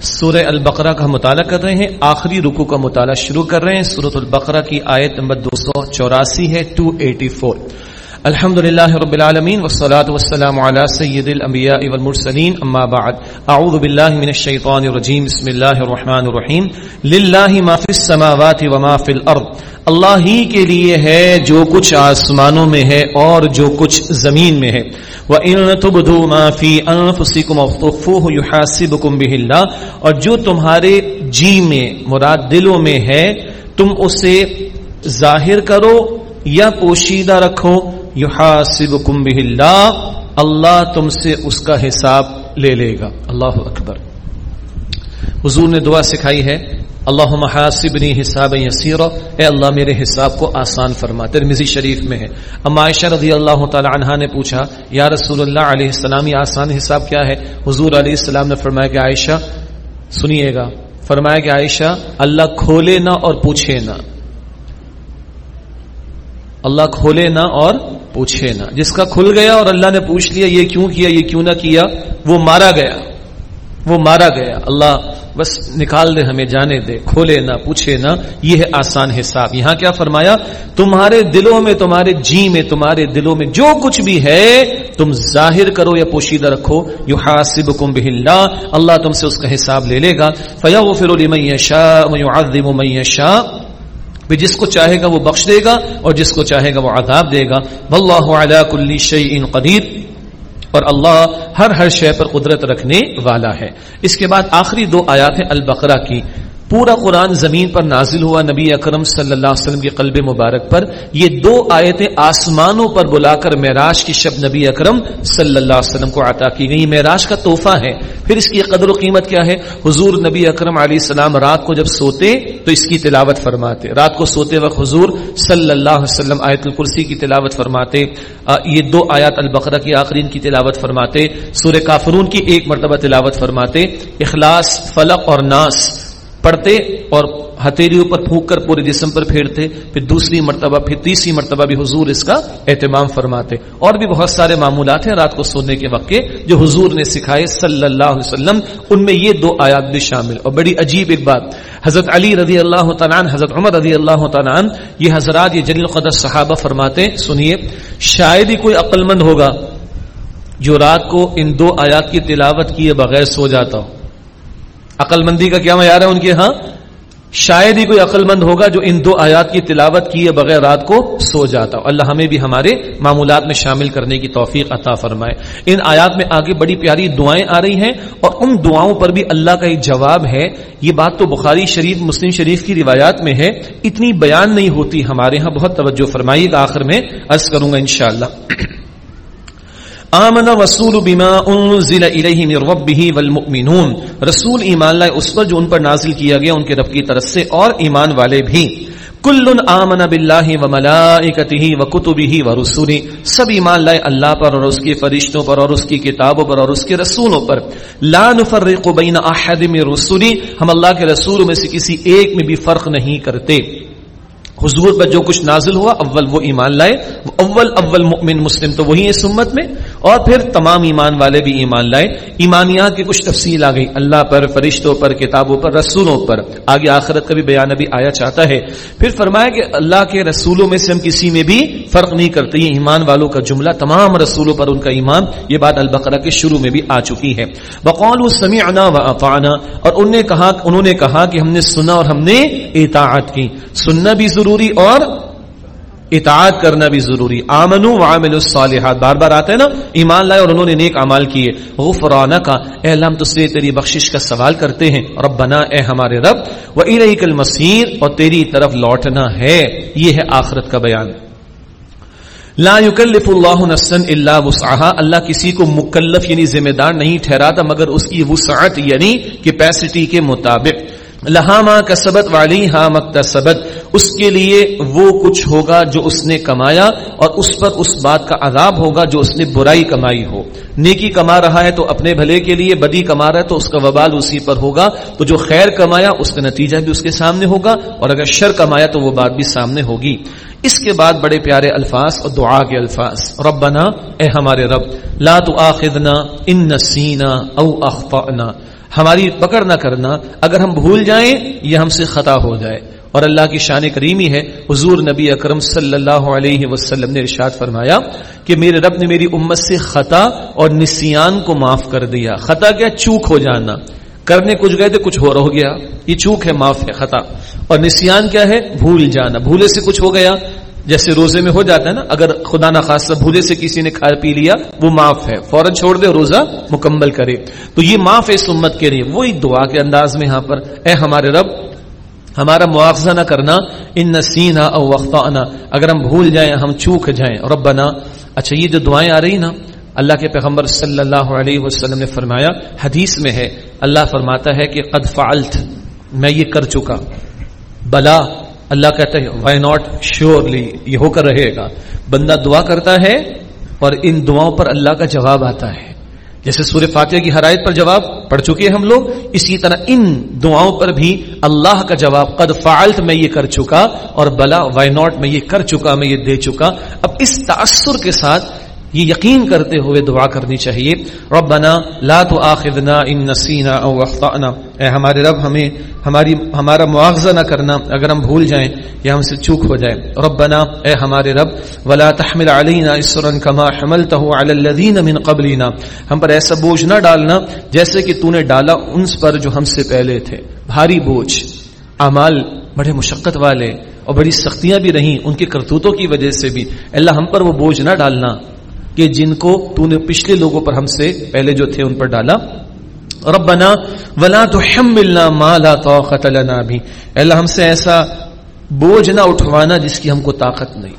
سورہ البقرہ کا مطالعہ کر رہے ہیں، آخری رکو کا مطالعہ شروع کر رہے ہیں۔ سورت البقرہ کی آیت نمبر دو سو چوراسی ہے ٹو ایٹی فور الحمد للہ رب العالمین والصلاة والسلام على سید الانبیاء والمرسلین اما بعد اعوذ باللہ من الشیطان الرجیم بسم اللہ الرحمن الرحیم للہ ما فی السماوات وما فی الارض اللہ ہی کے لیے ہے جو کچھ آسمانوں میں ہے اور جو کچھ زمین میں ہے وَإِن تُبْدُوا مَا فِي أَنفُسِكُمْ أَخْتُفُوهُ يُحَاسِبُكُمْ بِهِ اللَّهِ اور جو تمہارے جی میں مراد دلوں میں ہے تم اسے ظاہر کرو یا پوشیدہ رکھو یحاسبکم بہ اللہ اللہ تم سے اس کا حساب لے لے گا۔ اللہ اکبر۔ حضور نے دعا سکھائی ہے اللہ محاسبنی حساب یسیر اے اللہ، میرے حساب کو آسان فرما۔ ترمزی شریف میں ہے۔ اما عائشہ رضی اللہ تعالی عنہ نے پوچھا، یا رسول اللہ علیہ السلام، یہ آسان حساب کیا ہے؟ حضور علیہ السلام نے فرمایا کہ عائشہ، سنیے گا۔ فرمایا کہ عائشہ، اللہ کھولے نہ اور پوچھے نہ۔ اللہ کھولے نہ اور پوچھے نہ۔ جس کا کھل گیا اور اللہ نے پوچھ لیا یہ کیوں کیا، یہ کیوں نہ کیا، وہ مارا گیا۔ وہ مارا گیا۔ اللہ، بس نکال دے، ہمیں جانے دے۔ کھولے نہ، پوچھے نہ۔ یہ ہے آسان حساب۔ یہاں کیا فرمایا؟ تمہارے دلوں میں، تمہارے جی میں، تمہارے دلوں میں جو کچھ بھی ہے، تم ظاہر کرو یا پوشیدہ رکھو۔ یو حاصب کم اللہ۔ اللہ تم سے اس کا حساب لے لے گا۔ فیا وہ فرول میشا میشا جس کو چاہے گا وہ بخش دے گا اور جس کو چاہے گا وہ عذاب دے گا واللہ علی کل شیء قدیر اور اللہ ہر ہر شے پر قدرت رکھنے والا ہے۔ اس کے بعد آخری دو آیات ہیں البقرہ کی۔ پورا قرآن زمین پر نازل ہوا نبی اکرم صلی اللہ علیہ وسلم کے قلب مبارک پر۔ یہ دو آیتیں آسمانوں پر بلا کر معراج کی شب نبی اکرم صلی اللہ علیہ وسلم کو عطا کی گئی معراج کا تحفہ ہے۔ پھر اس کی قدر و قیمت کیا ہے؟ حضور نبی اکرم علیہ السلام رات کو جب سوتے تو اس کی تلاوت فرماتے۔ رات کو سوتے وقت حضور صلی اللہ علیہ وسلم آیت الکرسی کی تلاوت فرماتے۔ یہ دو آیات البقرہ کی آخرین کی تلاوت فرماتے۔ سورہ کافرون کی ایک مرتبہ تلاوت فرماتے۔ اخلاص، فلق اور ناس۔ پڑھتے اور ہتھیلیوں پر پھونک کر پورے جسم پر پھیرتے، پھر دوسری مرتبہ، پھر تیسری مرتبہ بھی حضور اس کا اہتمام فرماتے۔ اور بھی بہت سارے معمولات ہیں رات کو سونے کے وقت کے، جو حضور نے سکھائے صلی اللہ علیہ وسلم، ان میں یہ دو آیات بھی شامل۔ اور بڑی عجیب ایک بات، حضرت علی رضی اللہ تعالیٰ حضرت عمر رضی اللہ تعالیٰ یہ حضرات، یہ جلیل قدر صحابہ فرماتے، سنیے، شاید ہی کوئی عقل مند ہوگا جو رات کو ان دو آیات کی تلاوت کیے بغیر سو جاتا ہو۔ عقل مندی کا کیا معیار ہے ان کے؟ ہاں؟ شاید ہی کوئی عقل مند ہوگا جو ان دو آیات کی تلاوت کیے بغیر رات کو سو جاتا اللہ ہمیں بھی ہمارے معمولات میں شامل کرنے کی توفیق عطا فرمائے۔ ان آیات میں آگے بڑی پیاری دعائیں آ رہی ہیں اور ان دعاؤں پر بھی اللہ کا ایک جواب ہے۔ یہ بات تو بخاری شریف، مسلم شریف کی روایات میں ہے۔ اتنی بیان نہیں ہوتی ہمارے ہاں۔ بہت توجہ فرمائیے گا آخر میں۔ عرض کروں گا انشاءاللہ۔ آمن رسول بما انزل الیہ من ربہ والمؤمنون۔ رسول ایمان لائے، اس پر جو ان پر نازل کیا گیا، ان کے رب کی طرف سے، اور ایمان والے بھی۔ کل آمن باللہ وملائکتہ وکتبہ ورسولہ سب ایمان لائے اللہ پر اور اس کے فرشتوں پر اور اس کی کتابوں پر اور اس کے رسولوں پر۔ لا نفرق بین احد من رسولی ہم اللہ کے رسولوں میں سے کسی ایک میں بھی فرق نہیں کرتے۔ حضور پر جو کچھ نازل ہوا، اول وہ ایمان لائے اول اول مؤمن مسلم تو وہی اس امت میں، اور پھر تمام ایمان والے بھی ایمان لائے۔ ایمانیات کی کچھ تفصیل آ گئی۔ اللہ پر، فرشتوں پر، کتابوں پر، رسولوں پر۔ آگے آخرت کا بھی بیان ابھی آیا چاہتا ہے۔ پھر فرمایا کہ اللہ کے رسولوں میں سے ہم کسی میں بھی فرق نہیں کرتے۔ یہ ایمان والوں کا جملہ، تمام رسولوں پر ان کا ایمان، یہ بات البقرہ کے شروع میں بھی آ چکی ہے۔ بقول سمعنا و اطعنا اور انہوں نے کہا، انہوں نے کہا کہ ہم نے سنا اور ہم نے اطاعت کی۔ سننا بھی ضروری ضروری اور اطاعت کرنا بھی ضروری۔ آمنو وعمل الصالحات۔ بار بار آتا ہے نا، ایمان لائے اور انہوں نے نیک عمال کیے۔ غفرانہ کا اے اللہ ہم تو سے تیری بخشش کا سوال کرتے ہیں۔ ربنا، اے ہمارے رب، و الیک المصیر، اور تیری طرف لوٹنا ہے۔ یہ ہے آخرت کا بیان۔ لا یکلف اللہ نفسا الا وسعها اللہ کسی کو مکلف یعنی ذمہ دار نہیں ٹھہراتا، مگر اس کی وسعت یعنی کیپیسٹی کے مطابق۔ لہاما کا سبت والی ہاں مکتسبت اس کے لیے وہ کچھ ہوگا جو اس نے کمایا اور اس پر اس بات کا عذاب ہوگا جو اس نے برائی کمائی ہو۔ نیکی کما رہا ہے تو اپنے بھلے کے لیے، بدی کما رہا ہے تو اس کا وبال اسی پر ہوگا۔ تو جو خیر کمایا، اس کا نتیجہ بھی اس کے سامنے ہوگا اور اگر شر کمایا تو وہ بات بھی سامنے ہوگی۔ اس کے بعد بڑے پیارے الفاظ اور دعا کے الفاظ۔ ربنا، اے ہمارے رب، لا تو آخدنا ان نسینا او اخطأنا۔ ہماری پکڑ نہ کرنا۔ اگر ہم بھول جائیں، یہ ہم سے خطا ہو جائے۔ اور اللہ کی شان کریمی ہے، حضور نبی اکرم صلی اللہ علیہ وسلم نے ارشاد فرمایا کہ میرے رب نے میری امت سے خطا اور نسیان کو معاف کر دیا۔ خطا کیا؟ چوک ہو جانا۔ کرنے کچھ گئے تھے کچھ ہو گیا۔ یہ چوک ہے، معاف ہے، خطا۔ اور نسیان کیا ہے؟ بھول جانا۔ بھولے سے کچھ ہو گیا۔ جیسے روزے میں ہو جاتا ہے نا، اگر خدا نہ خاص بھولے سے کسی نے کھا پی لیا، وہ معاف ہے۔ فوراً چھوڑ دے، روزہ مکمل کرے۔ تو یہ معاف ہے اس امت کے لیے۔ وہی دعا کے انداز میں یہاں پر، اے ہمارے رب ہمارا مواخذہ نہ کرنا ان نسینا او وقتا اگر ہم بھول جائیں، ہم چوک جائیں، ربنا۔ اچھا یہ جو دعائیں آ رہی نا، اللہ کے پیغمبر صلی اللہ علیہ وسلم نے فرمایا، حدیث میں ہے، اللہ فرماتا ہے کہ قد فعلت، میں یہ کر چکا۔ بلا، اللہ کہتا ہے وائی ناٹ شیورلی یہ ہو کر رہے گا۔ بندہ دعا کرتا ہے اور ان دعاؤں پر اللہ کا جواب آتا ہے۔ جیسے سور فاتحہ کی حرائت پر جواب پڑھ چکے ہیں ہم لوگ، اسی طرح ان دعاؤں پر بھی اللہ کا جواب، قد فعلت میں یہ کر چکا اور بلا وائی ناٹ میں یہ کر چکا، میں یہ دے چکا۔ اب اس تاثر کے ساتھ یہ یقین کرتے ہوئے دعا کرنی چاہیے۔ ربنا لا تو آخذنا ان نسینا او اخطانا اے ہمارے رب، ہمیں ہماری، ہمارا معاوضہ نہ کرنا اگر ہم بھول جائیں یا ہم سے چوک ہو جائے ربنا، اے ہمارے رب، ولا تحمل علینا اسرا كما حملته على الذين من قبلنا۔ ہم پر ایسا بوجھ نہ ڈالنا جیسے کہ تو نے ڈالا ان پر جو ہم سے پہلے تھے۔ بھاری بوجھ، اعمال بڑے مشقت والے اور بڑی سختیاں بھی رہیں ان کے کرتوتوں کی وجہ سے بھی۔ اللہ ہم پر وہ بوجھ نہ ڈالنا۔ کہ جن کو تو نے پچھلے لوگوں پر ہم سے پہلے جو تھے ان پر ڈالا۔ ربنا ولا تحملنا ما لا طاقت لنا بھی اللہ، ہم سے ایسا بوجھ نہ اٹھوانا جس کی ہم کو طاقت نہیں۔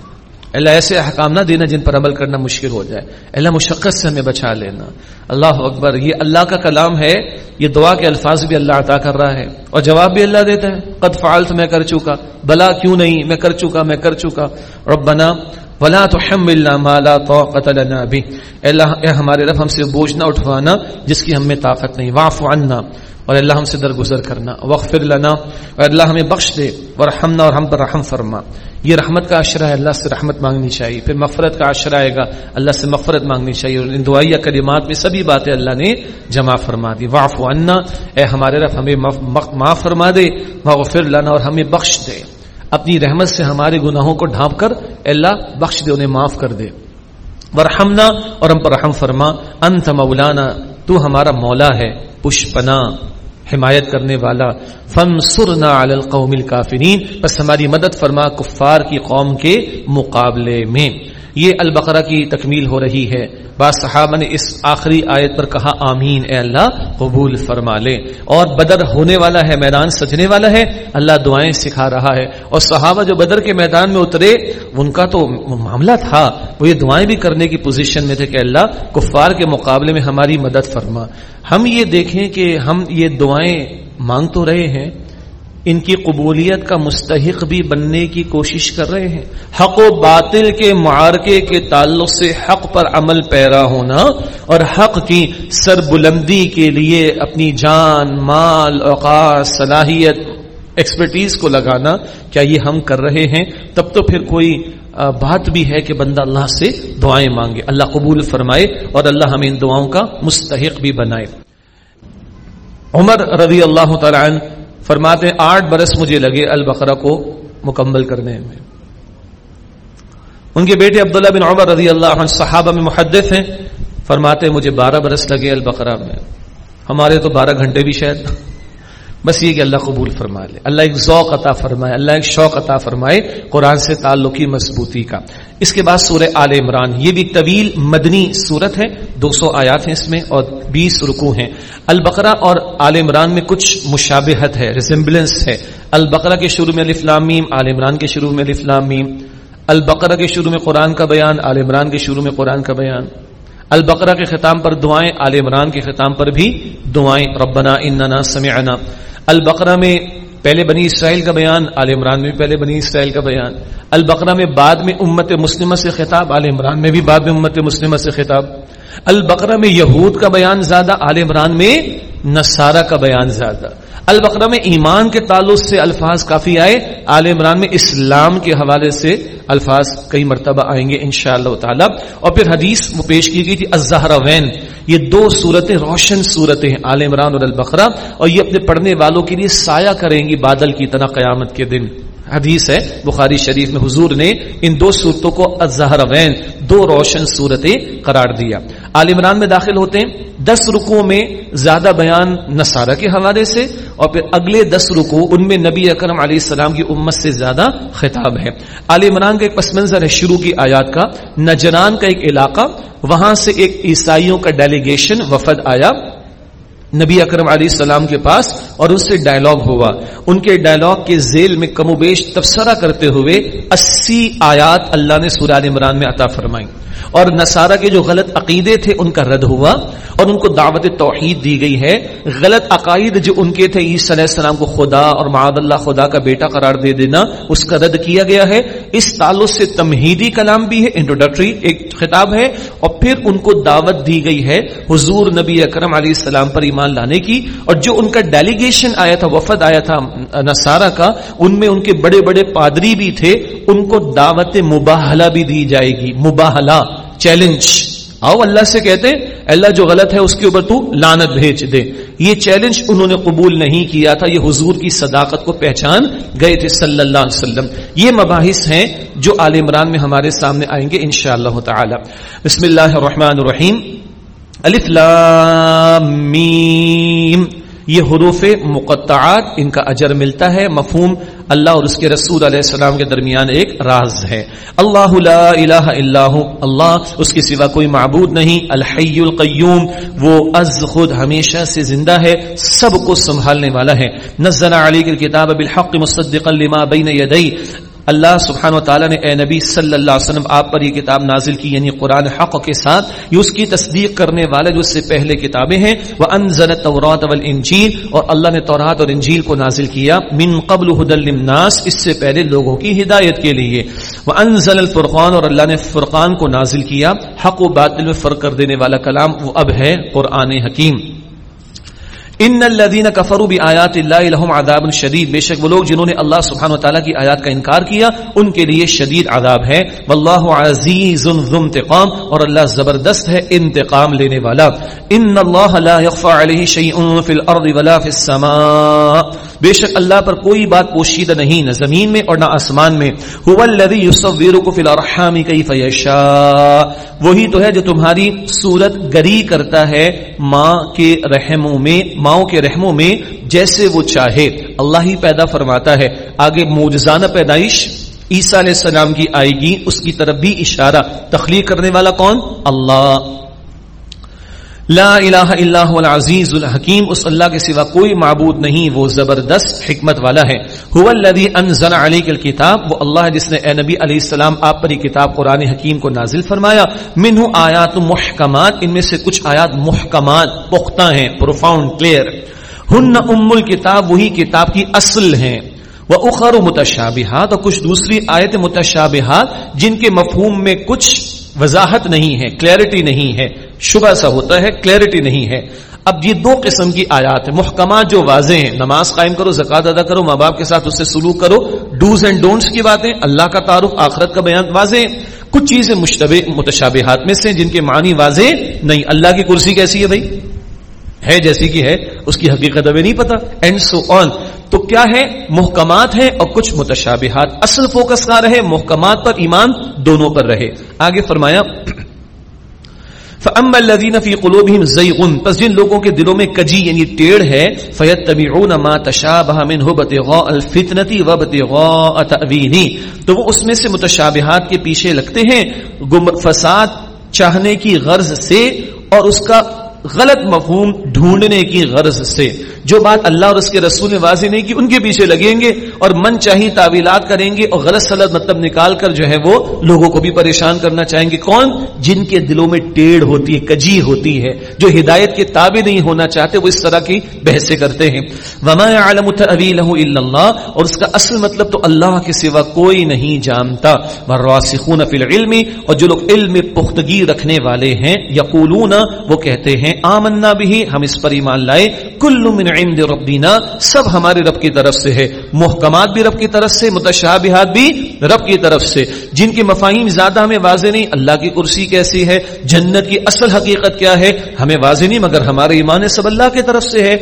اللہ، ایسے احکام نہ دینا جن پر عمل کرنا مشکل ہو جائے۔ اللہ، مشقت سے ہمیں بچا لینا۔ اللہ اکبر، یہ اللہ کا کلام ہے۔ یہ دعا کے الفاظ بھی اللہ عطا کر رہا ہے۔ اور جواب بھی اللہ دیتا ہے۔ قد فعلت، میں کر چکا۔ بلا، کیوں نہیں؟ میں کر چکا، میں کر چکا۔ ربنا ولا تحملنا ما لا طاقت لنا به۔ اللہ، اے ہمارے رب، ہم سے بوجھ نہ اٹھوانا جس کی ہم میں طاقت نہیں۔ واعف عنا۔ اور اللہ، ہم سے درگزر کرنا۔ وغفر لنا۔ اور اللہ، ہمیں بخش دے۔ ورحمنا اور ہم پر رحم فرما۔ یہ رحمت کا عشرہ ہے۔ اللہ سے رحمت مانگنی چاہیے۔ پھر مغفرت کا عشرہ آئے گا۔ اللہ سے مغفرت مانگنی چاہیے۔ اور ان دعائیہ کلمات میں سبھی باتیں اللہ نے جمع فرما دی۔ واف عنا۔ اے ہمارے رب، ہمیں معاف فرما دے۔ وغفر لنا اور ہمیں بخش دے۔ اپنی رحمت سے ہمارے گناہوں کو ڈھانپ کر اللہ، بخش دے، انہیں معاف کر دے۔ ورحمنا، اور ہم پر رحم فرما۔ انت مولانا، تو ہمارا مولا ہے پشپنا حمایت کرنے والا۔ فن سرنا القوم الکافرین۔ بس ہماری مدد فرما کفار کی قوم کے مقابلے میں۔ یہ البقرہ کی تکمیل ہو رہی ہے۔ بعض صحابہ نے اس آخری آیت پر کہا، آمین، اے اللہ، قبول فرما لے۔ اور بدر ہونے والا ہے، میدان سجنے والا ہے۔ اللہ دعائیں سکھا رہا ہے۔ اور صحابہ جو بدر کے میدان میں اترے، ان کا تو معاملہ تھا۔ وہ یہ دعائیں بھی کرنے کی پوزیشن میں تھے کہ اللہ، کفار کے مقابلے میں ہماری مدد فرما۔ ہم یہ دیکھیں کہ ہم یہ دعائیں مانگ تو رہے ہیں ان کی قبولیت کا مستحق بھی بننے کی کوشش کر رہے ہیں۔ حق و باطل کے معارکے کے تعلق سے حق پر عمل پیرا ہونا اور حق کی سر بلندی کے لیے اپنی جان، مال، اوقات، صلاحیت ایکسپرٹیز کو لگانا کیا یہ ہم کر رہے ہیں۔ تب تو پھر کوئی بات بھی ہے کہ بندہ اللہ سے دعائیں مانگے۔ اللہ قبول فرمائے اور اللہ ہمیں ان دعاؤں کا مستحق بھی بنائے۔ عمر رضی اللہ تعالی عنہ فرماتے ہیں، آٹھ برس مجھے لگے البقرہ کو مکمل کرنے میں۔ ان کے بیٹے عبداللہ بن عمر رضی اللہ عنہ صحابہ میں محدث ہیں۔ فرماتے مجھے بارہ برس لگے البقرہ میں۔ ہمارے تو بارہ گھنٹے بھی شاید۔ بس یہ کہ اللہ قبول فرما لے اللہ ایک ذوق عطا فرمائے، اللہ ایک شوق عطا فرمائے قرآن سے تعلقی مضبوطی کا۔ اس کے بعد سورہ آل عمران، یہ بھی طویل مدنی صورت ہے، دو سو آیات ہیں اس میں اور بیس رکو ہیں۔ البقرہ اور آل عمران میں کچھ مشابہت ہے ریزمبلنس ہے۔ البقرہ کے شروع میں الفلامیم آل عمران کے شروع میں الفلامیم البقرہ کے شروع میں قرآن کا بیان، آل عمران کے شروع میں قرآن کا بیان۔ البقرہ کے ختام پر دعائیں، آل عمران کے ختام پر بھی دعائیں۔ ربنا اننا سمعنا۔ البقرہ میں پہلے بنی اسرائیل کا بیان عال عمران میں بھی پہلے بنی اسرائیل کا بیان۔ البقرہ میں بعد میں امت مسلمہ سے خطاب عال عمران میں بھی بعد میں امت مسلمہ سے خطاب۔ البقرہ میں یہود کا بیان زیادہ عال عمران میں نصارہ کا بیان زیادہ۔ البقرہ میں ایمان کے تعلق سے الفاظ کافی آئے۔ عال عمران میں اسلام کے حوالے سے الفاظ کئی مرتبہ آئیں گے ان شاء اللہ تعالی۔ اور پھر حدیث وہ پیش کی گئی تھی الزہرا وین یہ دو صورتیں، روشن صورتیں عال عمران اور البقرہ۔ اور یہ اپنے پڑھنے والوں کے لیے سایہ کریں گی بادل کی طرح قیامت کے دن۔ حدیث ہے، بخاری شریف میں حضور نے ان دو صورتوں کو الزہر وین دو روشن صورتیں قرار دیا۔ عال عمران میں داخل ہوتے ہیں، دس رکو میں زیادہ بیان نصارہ کے حوالے سے اور پھر اگلے دس رکو ان میں نبی اکرم علیہ السلام کی امت سے زیادہ خطاب ہے عال عمران کا ایک پس منظر ہے شروع کی آیات کا، نجران کا ایک علاقہ، وہاں سے ایک عیسائیوں کا ڈیلیگیشن وفد آیا۔ نبی اکرم علیہ السلام کے پاس اور اس سے ڈائلگ ہوا۔ ان کے ڈائلگ کے ذیل میں کم و بیش تبصرہ کرتے ہوئے اسی آیات اللہ نے سورہ عمران میں عطا فرمائی۔ اور نصارہ کے جو غلط عقیدے تھے، ان کا رد ہوا اور ان کو دعوت توحید دی گئی ہے۔ غلط عقائد جو ان کے تھے، عیسی علیہ السلام کو خدا اور معاد اللہ خدا کا بیٹا قرار دے دینا، اس کا رد کیا گیا ہے۔ اس تعلق سے تمہیدی کلام بھی ہے انٹروڈکٹری ایک خطاب ہے۔ اور پھر ان کو دعوت دی گئی ہے۔ حضور نبی اکرم علیہ السلام پر ایمان ایمان لانے کی اور جو ان کا ڈیلیگیشن آیا تھا، وفد آیا تھا نصارہ کا، ان میں ان کے بڑے بڑے پادری بھی تھے، ان کو دعوت مباہلہ بھی دی جائے گی۔ مباہلہ چیلنج آؤ اللہ سے کہتے اللہ جو غلط ہے اس کے اوپر تو لانت بھیج دے۔ یہ چیلنج انہوں نے قبول نہیں کیا تھا، یہ حضور کی صداقت کو پہچان گئے تھے صلی اللہ علیہ وسلم۔ یہ مباحث ہیں جو عال عمران میں ہمارے سامنے آئیں گے انشاءاللہ تعالی۔ بسم اللہ الرحمن الرحیم۔ میم۔ یہ حروف مقطعات ان کا اجر ملتا ہے، مفہوم اللہ اور اس کے رسول علیہ السلام کے درمیان ایک راز ہے۔ اللہ لا الہ الا اللہ اس کے سوا کوئی معبود نہیں۔ الحی القیوم، وہ از خود ہمیشہ سے زندہ ہے، سب کو سنبھالنے والا ہے۔ نزل علی کی کتاب بالحق مصدقا لما بین یدی۔ اللہ سبحانہ و تعالیٰ نے اے نبی صلی اللہ علیہ وسلم، آپ پر یہ کتاب نازل کی یعنی قرآن حق کے ساتھ، یہ اس کی تصدیق کرنے والے جو اس سے پہلے کتابیں ہیں وہ انزل تورات والانجیل اور اللہ نے تورات اور انجیل کو نازل کیا، من قبل هدى للناس، اس سے پہلے لوگوں کی ہدایت کے لیے۔ وہ انزل الفرقان، اور اللہ نے فرقان کو نازل کیا، حق و باطل میں فرق کر دینے والا کلام وہ اب ہے، قرآن حکیم۔ ان الذين كفروا بآيات الله لهم عذاب شديد بے شک وہ لوگ جنہوں نے اللہ سبحانہ وتعالی کی آیات کا انکار کیا، ان کے لیے شدید عذاب ہے۔ والله عزيز ذو انتقام اور اللہ زبردست ہے انتقام لینے والا۔ ان الله لا يخفى عليه شيء في الارض ولا في السماء۔ بے شک اللہ پر کوئی بات پوشیدہ نہیں، نہ زمین میں اور نہ آسمان میں۔ هو الذي يصوركم في الارحام كيف يشاء وہی تو ہے جو تمہاری صورت گری کرتا ہے ماں کے رحموں میں ماں ماؤں کے رحموں میں جیسے وہ چاہے، اللہ ہی پیدا فرماتا ہے۔ آگے موجزانہ پیدائش، عیسیٰ علیہ السلام کی آئے گی اس کی طرف بھی اشارہ۔ تخلیق کرنے والا کون؟ اللہ۔ لا الہ الا هو العزیز الحکیم، اس اللہ کے سوا کوئی معبود نہیں، وہ زبردست حکمت والا ہے۔ هو الذی انزل علیک الکتاب، وہ اللہ ہے جس نے اے نبی علیہ السلام آپ پر یہ کتاب قرآن حکیم کو نازل فرمایا۔ منہ آیات محکمات، ان میں سے کچھ آیات محکمات، پختہ ہیں، پروفاؤنڈ، کلیئر۔ ہن ام الکتاب، وہی کتاب کی اصل ہیں۔ وہ اخر متشابہات، اور کچھ دوسری آیت متشابہات، جن کے مفہوم میں کچھ وضاحت نہیں ہے کلیئرٹی نہیں ہے، شبہ سا ہوتا ہے کلیئرٹی نہیں ہے۔ اب یہ دو قسم کی آیات ہیں محکمات جو واضح ہیں، نماز قائم کرو، زکوٰۃ ادا کرو، ماں باپ کے ساتھ اس سے سلوک کرو ڈوز اینڈ ڈونٹس کی باتیں، اللہ کا تعارف، آخرت کا بیان واضح کچھ چیزیں مشتبہ، متشابہات میں سے جن کے معنی واضح نہیں، اللہ کی کرسی کیسی ہے بھائی؟ ہے جیسی کی ہے، اس کی حقیقت ابھی نہیں پتا اینڈ سو آن تو کیا ہے؟ محکمات ہیں اور کچھ متشابہات. اصل فوکس کا رہے؟ محکمات پر ایمان دونوں پر رہے. آگے فرمایا، فَأَمَّا الَّذِينَ فِي قُلُوبِهِمْ زَيْغٌ. پس جن لوگوں کے دلوں میں کجی یعنی ٹیڑھ ہے، فَيَتَّبِعُونَ مَا تَشَابَهَ مِنْهُ بَتِغَاءَ الْفِتْنَةِ وَبَتِغَاءَ تَأْوِيلِهِ. تو وہ اس میں سے متشابہات کے پیچھے لگتے ہیں فساد چاہنے کی غرض سے اور اس کا غلط مفہوم ڈھونڈنے کی غرض سے۔ جو بات اللہ اور اس کے رسول نے واضح نہیں کی، ان کے پیچھے لگیں گے اور من چاہی تعویلات کریں گے اور غلط سلط مطلب نکال کر جو ہے وہ لوگوں کو بھی پریشان کرنا چاہیں گے۔ کون؟ جن کے دلوں میں ٹیڑھ ہوتی ہے، کجی ہوتی ہے، جو ہدایت کے تابع نہیں ہونا چاہتے، وہ اس طرح کی بحثیں کرتے ہیں۔ وما عالم اللہ اور اس کا اصل مطلب تو اللہ کے سوا کوئی نہیں جانتا۔ والراسخون فی العلم، اور جو لوگ علم پختگی رکھنے والے ہیں، یقولون، وہ کہتے ہیں آمنا بھی ہم اس پر ایمان لائے کل من عند ربنا، سب ہمارے رب کی طرف سے ہے، محکمات بھی رب کی طرف سے، متشابہات بھی رب کی طرف سے، جن کی مفاہیم زیادہ ہمیں واضح نہیں، اللہ کی کرسی کیسی ہے، جنت کی اصل حقیقت کیا ہے، ہمیں واضح نہیں، مگر ہمارے ایمان سب اللہ کی طرف سے ہے.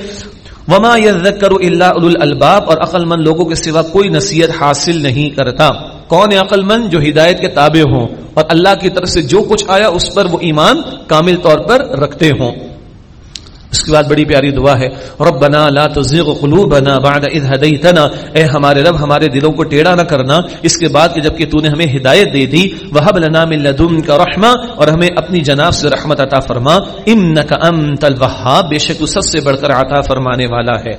وما يذكر الا اولو الالباب، اور عقل مند لوگوں کے سوا کوئی نصیحت حاصل نہیں کرتا. کون ہے عقل مند جو ہدایت کے تابع ہوں، اور اللہ کی طرف سے جو کچھ آیا اس پر وہ ایمان کامل طور پر رکھتے ہوں۔ اس کے بعد بڑی پیاری دعا ہے، ربنا لا تزغ قلوبنا بعد اذ هديتنا اے ہمارے رب، ہمارے دلوں کو ٹیڑھا نہ کرنا۔ اس کے بعد کہ جبکہ تو نے ہمیں ہدایت دے دی، وهب لنا من لدنك رحمه اور ہمیں اپنی جناب سے رحمت عطا فرما۔ انك انت الوهاب۔ بے شک تو سب سے بڑھ کر عطا فرمانے والا ہے۔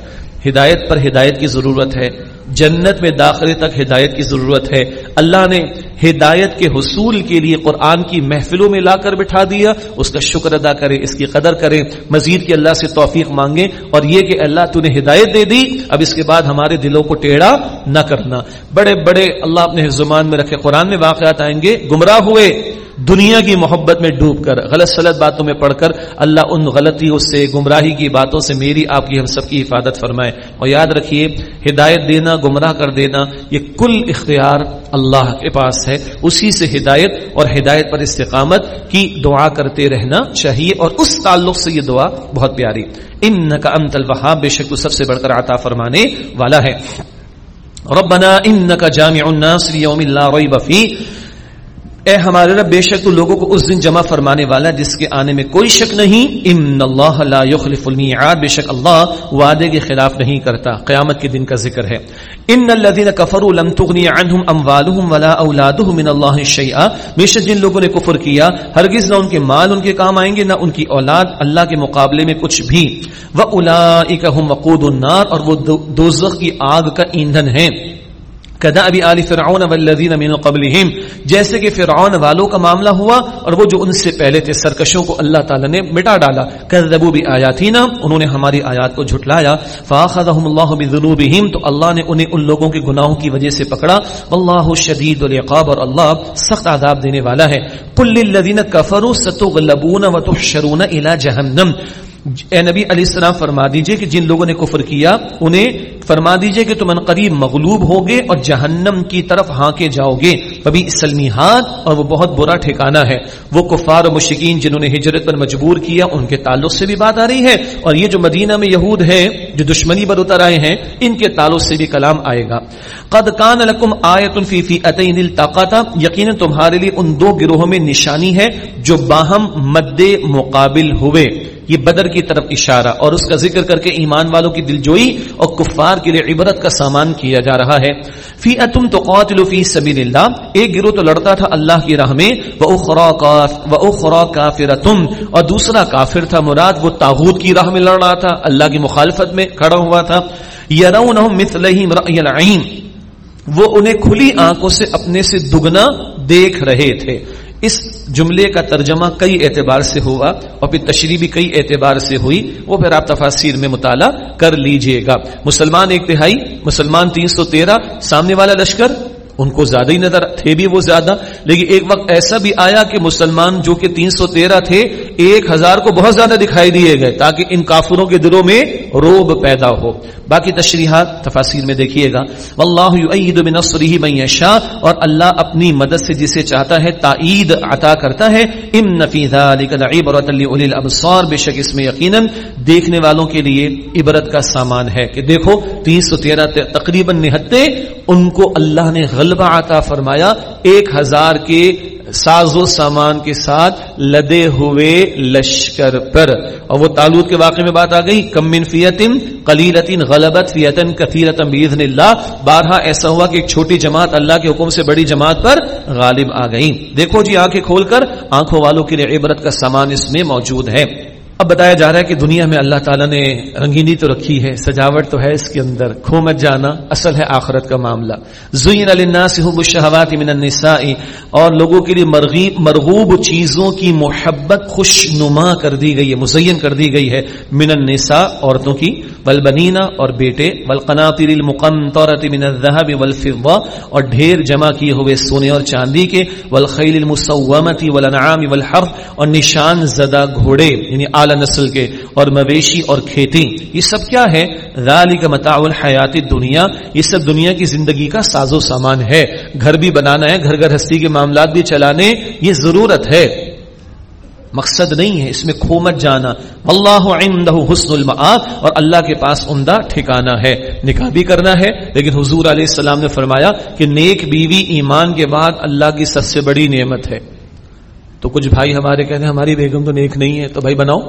ہدایت پر ہدایت کی ضرورت ہے۔ جنت میں داخلے تک ہدایت کی ضرورت ہے۔ اللہ نے ہدایت کے حصول کے لیے قرآن کی محفلوں میں لا کر بٹھا دیا۔ اس کا شکر ادا کرے، اس کی قدر کرے۔ مزید کی اللہ سے توفیق مانگے اور یہ کہ اللہ تو نے ہدایت دے دی، اب اس کے بعد ہمارے دلوں کو ٹیڑھا نہ کرنا۔ بڑے بڑے، اللہ اپنے زبان میں رکھے قرآن میں واقعات آئیں گے۔ گمراہ ہوئے۔ دنیا کی محبت میں ڈوب کر، غلط سلط باتوں میں پڑھ کر، اللہ ان غلطیوں سے، گمراہی کی باتوں سے میری، آپ کی ہم سب کی حفاظت فرمائے۔ اور یاد رکھیے، ہدایت دینا، گمراہ کر دینا، یہ کل اختیار اللہ کے پاس ہے۔ اسی سے ہدایت اور ہدایت پر استقامت کی دعا کرتے رہنا چاہیے۔ اور اس تعلق سے یہ دعا بہت پیاری۔ ان کا انت الوہاب، بے شک سب سے بڑھ کر عطا فرمانے والا ہے۔ ربنا انك جامع الناس ليوم لا ريب فيه اے ہمارے رب، بے شک تو لوگوں کو اس دن جمع فرمانے والا جس کے آنے میں کوئی شک نہیں۔ ان اللہ لا يخلف المیعاد، بے شک اللہ وعدے کے خلاف نہیں کرتا۔ قیامت کے دن کا ذکر ہے۔ ان الذين كفروا لم تغني عنهم اموالهم ولا اولادهم من الله شيئا بے شک جن لوگوں نے کفر کیا، ہرگز نہ ان کے مال ان کے کام آئیں گے، نہ ان کی اولاد اللہ کے مقابلے میں کچھ بھی۔ واولئک هم وقود النار اور وہ دوزخ کی آگ کا ایندھن ہیں۔ کدا ابھی علی فرعون والذین من قبلہم جیسے کہ فرعون والوں کا معاملہ ہوا اور وہ جو ان سے پہلے تھے، سرکشوں کو اللہ تعالی نے مٹا ڈالا. کذبوا بآیاتنا انہوں نے ہماری آیات کو جھٹلایا. فاخذهم الله بذنوبهم، تو اللہ نے انہیں ان لوگوں کے گناہوں کی وجہ سے پکڑا. والله شدید العقاب، اور اللہ سخت عذاب دینے والا ہے. قل للذین کفروا ستغلبون وتحشرون الى جہنم اے نبی علیہ السلام فرما دیجیے کہ جن لوگوں نے کفر کیا، انہیں فرما دیجیے کہ تم قریب مغلوب ہوگے اور جہنم کی طرف ہانکے جاؤ گے کبھی اسلمی اور وہ بہت برا ٹھکانہ ہے۔ وہ کفار و مشکین جنہوں نے ہجرت پر مجبور کیا، ان کے تعلق سے بھی بات آ رہی ہے۔ اور یہ جو مدینہ میں یہود ہے جو دشمنی پر اتر آئے ہیں، ان کے تعلق سے بھی کلام آئے گا۔ قد کان لکم آیت فی فی اتین التقاتا یقینا تمہارے لیے ان دو گروہوں میں نشانی ہے جو باہم مد مقابل ہوئے۔ یہ بدر کی طرف اشارہ اور اس کا ذکر کر کے ایمان والوں کی دلجوئی اور کفار کے لیے عبرت کا سامان کیا جا رہا ہے۔ فی اتم تو قاتل فی سبیل اللہ ایک گروہ تو لڑتا تھا اللہ کی راہ میں وہ اخرا وہ اخرا کافر اور دوسرا کافر تھا مراد، وہ تاغوت کی راہ میں لڑ رہا تھا، اللہ کی مخالفت میں کھڑا ہوا تھا۔ یرونہم مثلہم رأی العین، وہ انہیں کھلی آنکھوں سے اپنے سے دگنا دیکھ رہے تھے۔ اس جملے کا ترجمہ کئی اعتبار سے ہوا اور پھر تشریح بھی کئی اعتبار سے ہوئی، وہ پھر آپ تفاصیر میں مطالعہ کر لیجیے گا۔ مسلمان ایک تہائی، مسلمان تین سو تیرہ، سامنے والا لشکر ان کو زیادہ ہی نظر تھے بھی وہ زیادہ۔ لیکن ایک وقت ایسا بھی آیا کہ مسلمان جو کہ تین سو تیرہ تھے، ایک ہزار کو بہت زیادہ دکھائی دیے گئے تاکہ ان کافروں کے دلوں میں روب پیدا ہو۔ باقی تشریحات تفاصیر میں دیکھیے گا۔ واللہ بنصرہ من یشاء، اور اللہ اپنی مدد سے جسے چاہتا ہے تائید عطا کرتا ہے۔ ان فی ذلک لعبرۃ لاولی الابصار، بے شک اس میں یقینا دیکھنے والوں کے لیے عبرت کا سامان ہے۔ کہ دیکھو، تین سو تیرہ تقریباً نہتے، ان کو اللہ نے غلط غلبہ عطا فرمایا، ایک ہزار کے ساز و سامان کے ساتھ لدے ہوئے لشکر پر۔ اور وہ تالوت کے واقعے میں بات آ گئی، کم من فیتن قلیلتن غلبت فیتن کثیرتن باذن اللہ۔ بارہا ایسا ہوا کہ ایک چھوٹی جماعت اللہ کے حکم سے بڑی جماعت پر غالب آ گئی۔ دیکھو جی آنکھیں کھول کر، آنکھوں والوں کے لیے عبرت کا سامان اس میں موجود ہے۔ اب بتایا جا رہا ہے کہ دنیا میں اللہ تعالیٰ نے رنگینی تو رکھی ہے، سجاوٹ تو ہے اس کے اندر، کھو مت جانا، اصل ہے آخرت کا معاملہ۔ زین الناس حب الشہوات من النساء۔ اور لوگوں کے لیے مرغیب مرغوب چیزوں کی محبت خوش نما کر دی گئی ہے، مزین کر دی گئی ہے۔ من النساء، عورتوں کی۔ والبنینا اور بیٹے۔ والقناطر المقنطرة من الذهب والفضة۔ اور ڈھیر جمع کیے ہوئے سونے اور چاندی کے۔ والخیل المسومة والانعام والحرث۔ اور نشان زدہ گھوڑے یعنی اعلی نسل کے اور مویشی اور کھیتی، یہ سب کیا ہے ذالک متاع الحیات دنیا یہ سب دنیا کی زندگی کا ساز و سامان ہے۔ گھر بھی بنانا ہے، گھر گھر ہستی کے معاملات بھی چلانے، یہ ضرورت ہے۔ مقصد نہیں ہے اس میں کھو مت جانا۔ واللہ عنده حسن المآب، اور اللہ کے پاس عمدہ ٹھکانہ ہے۔ نکاح بھی کرنا ہے، لیکن حضور علیہ السلام نے فرمایا کہ نیک بیوی ایمان کے بعد اللہ کی سب سے بڑی نعمت ہے۔ تو کچھ بھائی ہمارے کہتے ہیں، ہماری بیگم تو نیک نہیں ہے، تو بھائی بناؤ۔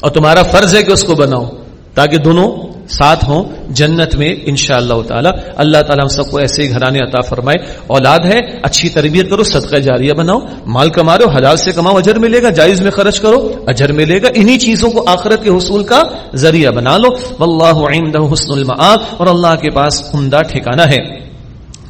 اور تمہارا فرض ہے کہ اس کو بناؤ، تاکہ دونوں ساتھ ہوں جنت میں انشاءاللہ اللہ تعالی۔ اللہ تعالیٰ ہم سب کو ایسے ہی گھرانے عطا فرمائے۔ اولاد ہے، اچھی تربیت کرو، صدقہ جاریہ بناؤ۔ مال کما رہے ہو حلال سے کماؤ، اجر ملے گا، جائز میں خرچ کرو، اجر ملے گا۔ انہی چیزوں کو آخرت کے حصول کا ذریعہ بنا لو۔ واللہ عنده حسن المآب اور اللہ کے پاس عمدہ ٹھکانہ ہے۔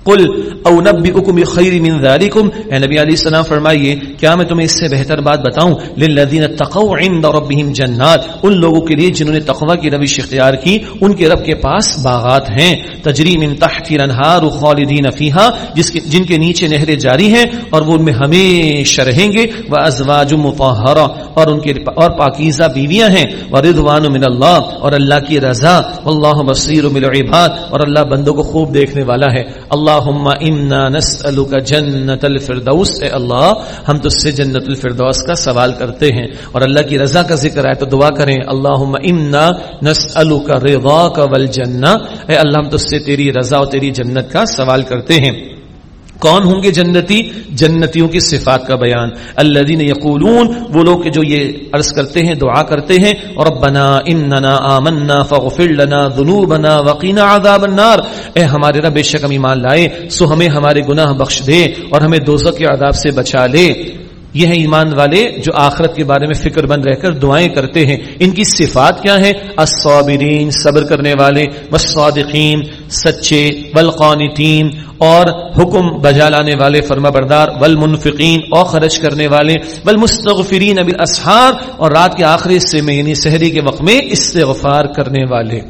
قل او نبئکم خیر من ذالکم۔ اے نبی علیہ السلام فرمائیے، کیا میں تمہیں اس سے بہتر بات بتاؤں؟ للذین اتقوا عند ربهم جنات۔ ان لوگوں کے لیے جنہوں نے تقوی کی روش اختیار کی، ان کے رب کے پاس باغات ہیں۔ تجری من تحت الانہار خالدین فیہا، جس کے جن کے نیچے نہریں جاری ہیں، اور وہ ان میں ہمیشہ رہیں گے۔ وازواج مطہرہ، اور ان کے اور پاکیزہ بیویاں ہیں۔ ورضوان من اللہ، اور اللہ کی رضا۔ واللہ بصیر بالعباد، اور اللہ بندوں کو خوب دیکھنے والا ہے۔ اللہ اللہم انا نسألک جنت الفردوس اے اللہ، ہم تو سے جنت الفردوس کا سوال کرتے ہیں اور اللہ کی رضا کا ذکر ہے تو دعا کریں اللہم انا نسألک رضاک والجنہ اے اللہ، ہم تو سے تیری رضا و تیری جنت کا سوال کرتے ہیں۔ کون ہوں گے جنتی؟ جنتیوں کی صفات کا بیان۔ اللہ دین یقولون، وہ لوگ جو یہ عرض کرتے ہیں، دعا کرتے ہیں اور ربنا اننا آمنا فاغفر لنا ذنوبنا وقینا عذاب النار۔ اے ہمارے رب، بے شک ہم ایمان لائے سو ہمیں ہمارے گناہ بخش دے اور ہمیں دوزخ کے عذاب سے بچا لے۔ یہ ہیں ایمان والے جو آخرت کے بارے میں فکر بند رہ کر دعائیں کرتے ہیں۔ ان کی صفات کیا ہیں؟ الصابرین، صبر کرنے والے، والصادقین، سچے، والقانتین، اور حکم بجا لانے والے، فرما بردار، والمنفقین، اور خرچ کرنے والے، والمستغفرین بالاسحار، اور رات کے آخری حصے میں یعنی سحری کے وقت میں استغفار کرنے والے۔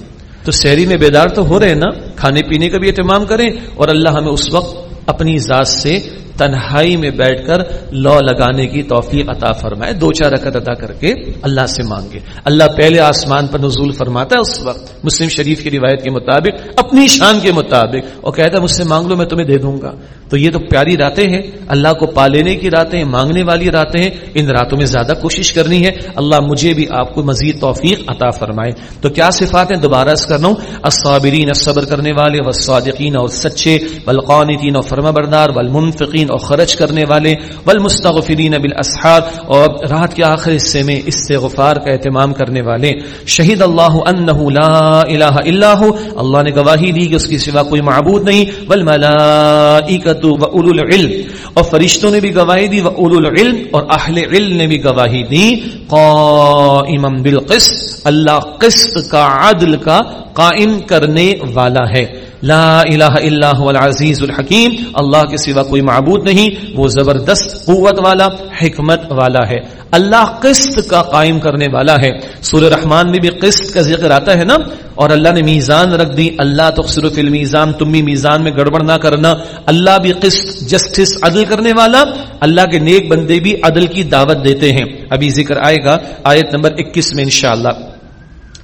تو سحری میں بیدار تو ہو رہے ہیں نا؟ کھانے پینے کا بھی اہتمام کریں، اور اللہ ہمیں اس وقت اپنی ذات سے تنہائی میں بیٹھ کر لو لگانے کی توفیق عطا فرمائے۔ دو چار رکعت ادا کر کے اللہ سے مانگے۔ اللہ پہلے آسمان پر نزول فرماتا ہے، اس وقت مسلم شریف کی روایت کے مطابق، اپنی شان کے مطابق۔ اور کہتا ہے، مجھ سے مانگ لو، میں تمہیں دے دوں گا۔ تو یہ تو پیاری راتیں ہیں۔ اللہ کو پا لینے کی راتیں ہیں، مانگنے والی راتیں ہیں۔ ان راتوں میں زیادہ کوشش کرنی ہے۔ اللہ مجھے بھی آپ کو مزید توفیق عطا فرمائے۔ تو کیا صفات ہیں؟ دوبارہ اس کرنا ہوں۔ الصابرین، صبر کرنے والے، والصادقین، اور سچے، والقانتین، اور فرما بردار والمنفقین۔ اور خرچ کرنے والے، والمستغفرین بالاسحار اور رات کے آخر حصے میں استغفار کا اہتمام کرنے والے۔ شہید اللہ انہ لا الہ الا ہو۔ اللہ نے گواہی دی کہ اس کی سوا کوئی معبود نہیں۔ والملائکۃ و العلم۔ اور فرشتوں نے بھی گواہی دی، و العلم۔ اور اہل علم نے بھی گواہی دی۔ قائما بالقسط۔ اللہ قسط کا عدل کا قائم کرنے والا ہے۔ لا الہ الا هو العزیز الحکیم، اللہ کے سوا کوئی معبود نہیں، وہ زبردست قوت والا، حکمت والا ہے۔ اللہ قسط کا قائم کرنے والا ہے۔ سورہ رحمان میں بھی قسط کا ذکر آتا ہے نا؟ اور اللہ نے میزان رکھ دی، اللہ تو صرف المیزان، تم بھی میزان میں گڑبڑ نہ کرنا۔ اللہ بھی قسط جسٹس عدل کرنے والا۔ اللہ کے نیک بندے بھی عدل کی دعوت دیتے ہیں۔ ابھی ذکر آئے گا آیت نمبر اکیس میں انشاءاللہ۔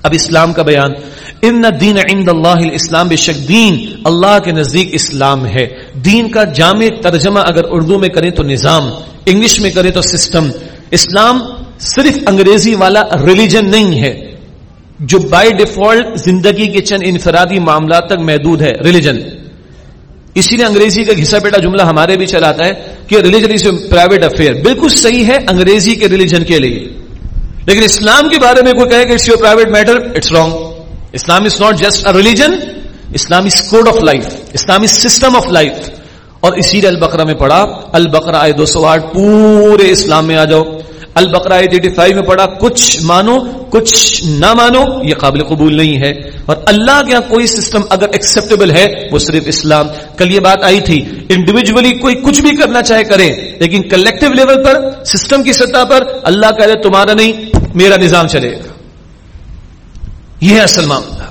اب اسلام کا بیان۔ ان دین عند اللہ الاسلام، بے شک دین اللہ کے نزدیک اسلام ہے۔ دین کا جامع ترجمہ اگر اردو میں کریں تو نظام، انگلش میں کریں تو سسٹم۔ اسلام صرف انگریزی والا ریلیجن نہیں ہے، جو بائی ڈیفالٹ زندگی کے چند انفرادی معاملات تک محدود ہے، ریلیجن۔ اسی لیے انگریزی کا گھسا پیٹا جملہ ہمارے بھی چلاتا ہے کہ ریلیجن از پرائیویٹ افیئر۔ بالکل صحیح ہے انگریزی کے ریلیجن کے لیے۔ لیکن اسلام کے بارے میں کوئی کہے کہ it's your private matter, it's wrong. Islam is not just a religion Islam is code of life Islam is system of life اور اسی لیے البقرہ میں پڑھا، البقرہ آئے دو سو آٹھ، پورے اسلام میں آ جاؤ۔ البقرہ ایٹی فائیو میں پڑھا، کچھ مانو، کچھ نہ مانو، یہ قابل قبول نہیں ہے۔ اور اللہ کے کوئی سسٹم اگر ایکسپٹیبل ہے، وہ صرف اسلام۔ کل یہ بات آئی تھی انڈیویجلی کوئی کچھ بھی کرنا چاہے کرے، لیکن کلیکٹو لیول پر سسٹم کی سطح پر، اللہ کہہ تمہارا نہیں، میرا نظام چلے۔ گا یہ ہے اصل معاملہ۔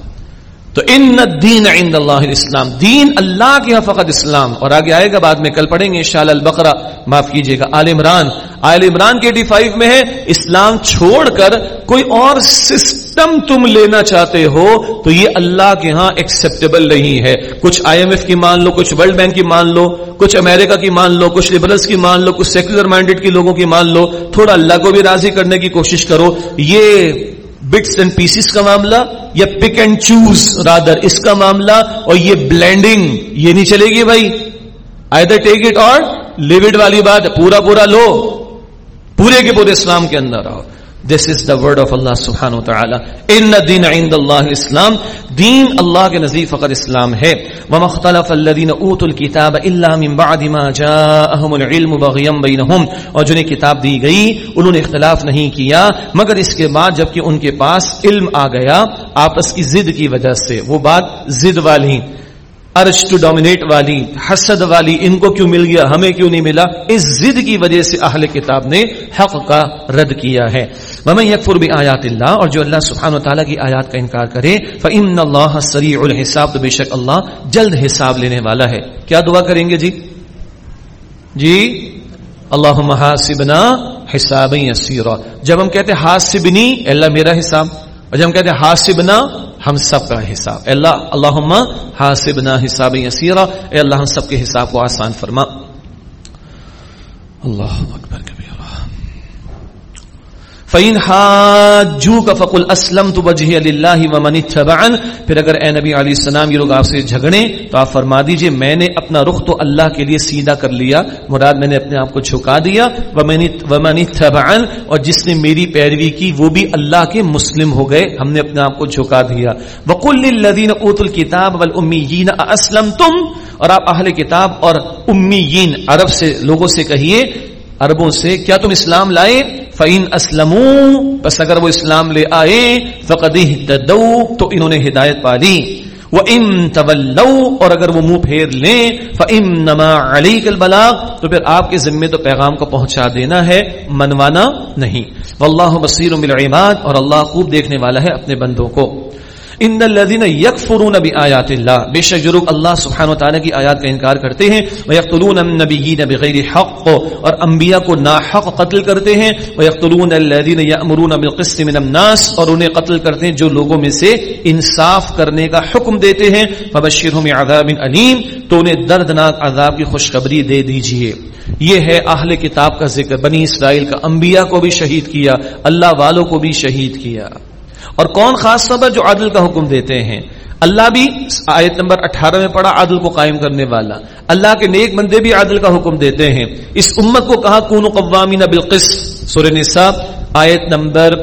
تو ان دین عند اللہ اسلام دین اللہ کے فقط اسلام۔ اور آگے آئے گا، بعد میں کل پڑھیں گے شال البقرہ۔ معاف کیجیے گا، آل عمران۔ آل عمران کے ایٹی فائیو میں ہے، اسلام چھوڑ کر کوئی اور سسٹم تم لینا چاہتے ہو، تو یہ اللہ کے ہاں ایکسپٹیبل نہیں ہے۔ کچھ آئی ایم ایف کی مان لو، کچھ ورلڈ بینک کی مان لو، کچھ امریکہ کی مان لو، کچھ لبرلس کی مان لو، کچھ سیکولر مائنڈیڈ کی لوگوں کی مان لو۔ تھوڑا اللہ کو بھی راضی کرنے کی کوشش کرو۔ یہ بٹس اینڈ پیسز کا معاملہ یا پک اینڈ چوز رادر اس کا معاملہ اور یہ بلینڈنگ یہ نہیں چلے گی بھائی۔ آئی در ٹیک اٹ اور لیو اٹ والی بات پورا پورا لو۔ پورے کے پورے اسلام کے اندر آؤ۔ دس از دا ورڈ آف اللہ سبحان و تعالی ان دین عند اللہ اسلام دین اللہ کے نزدیک فقط اسلام ہے ومختلف الذين اوتوا الكتاب الا من بعد ما جاءهم العلم بغيا بينهم اور جنہیں کتاب دی گئی انہوں نے اختلاف نہیں کیا مگر اس کے بعد جبکہ ان کے پاس علم آ گیا آپس کی ضد کی وجہ سے وہ بات ضد والی ارش ٹو ڈومینیٹ والی، حسد والی، ان کو کیوں مل گیا، ہمیں کیوں نہیں ملا؟ اس ضد کی وجہ سے اہل کتاب نے حق کا رد کیا ہے۔ ممن یکفر بھی آیات اللہ اور جو اللہ سبحانہ و تعالیٰ کی آیات کا انکار کرے، فَإِنَّ اللَّهَ سَرِيعُ الْحِسَابِ، تو بے شک اللہ جلد حساب لینے والا ہے۔ کیا دعا کریں گے جی؟ جی؟ اللہم حاسبنا حساب یسیرا۔ جب ہم کہتے ہیں حاسبنی اللہ میرا حساب، اور جب ہم کہتے ہیں حاسبنا ہم سب کا حساب۔ اللہ اللہ حاسب نہ حساب یسیرا۔ اے اللہ، ہم سب کے حساب کو آسان فرما۔ اللہ اکبر۔ فین حاجو کا فقل اسلم تو وجہ اللہ ومن اتبعن پھر اگر اے نبی علیہ السلام یہ لوگ آپ سے جھگڑے تو آپ فرما دیجیے میں نے اپنا رخ تو اللہ کے لیے سیدھا کر لیا، مراد میں نے اپنے آپ کو جھکا دیا، ومن اتبعن اور جس نے میری پیروی کی وہ بھی اللہ کے مسلم ہو گئے، ہم نے اپنے آپ کو جھکا دیا۔ وقل للذین اوتوا الکتاب والامیین اسلمتم اور آپ اہل کتاب اور امیین عرب سے، لوگوں سے کہیے عربوں سے، کیا تم اسلام لائے؟ فعین اسلم بس اگر وہ اسلام لے آئے فقدی تو انہوں نے ہدایت پا لی وہ ام طلو اور اگر وہ منہ پھیر لیں فم نما علی کل تو پھر آپ کے ذمے تو پیغام کو پہنچا دینا ہے، منوانا نہیں۔ واللہ بصیر بالعباد، اور اللہ خوب دیکھنے والا ہے اپنے بندوں کو۔ ان الذين يكفرون بآيات الله بے شک جو لوگ اللہ سبحانہ وتعالی کی آیات کا انکار کرتے ہیں، ويقتلون النبيين بغیر حق، اور انبیاء کو ناحق قتل کرتے ہیں، ويقتلون الذين يأمرون بالقسط من الناس، اور انہیں قتل کرتے ہیں جو لوگوں میں سے انصاف کرنے کا حکم دیتے ہیں۔ فبشرهم بعذاب الیم تو انہیں دردناک عذاب کی خوشخبری دے دیجیے۔ یہ ہے اہل کتاب کا ذکر، بنی اسرائیل کا انبیاء کو بھی شہید کیا، اللہ والوں کو بھی شہید کیا۔ اور کون خاص صبر جو عادل کا حکم دیتے ہیں؟ اللہ بھی آیت نمبر اٹھارہ میں پڑا عادل کو قائم کرنے والا۔ اللہ کے نیک بندے بھی عادل کا حکم دیتے ہیں۔ اس امت کو کہا کون قوامین بالقس سورہ نساء، آیت نمبر